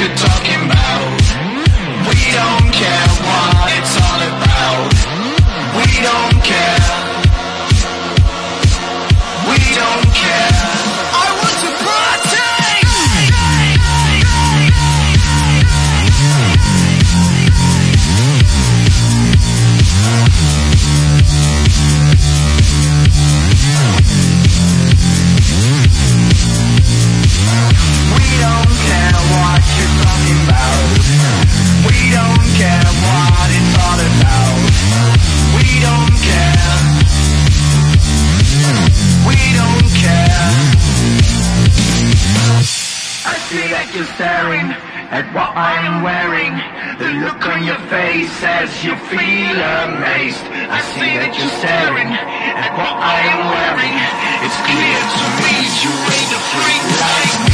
you're talking about. See that you're staring at what I am wearing. The look on your face says you feel amazed. I see that you're staring at what I am wearing. It's clear to me you ain't a freak like me.